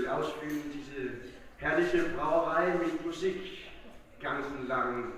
will ausführen, diese herrliche Brauerei mit Musik ganzen lang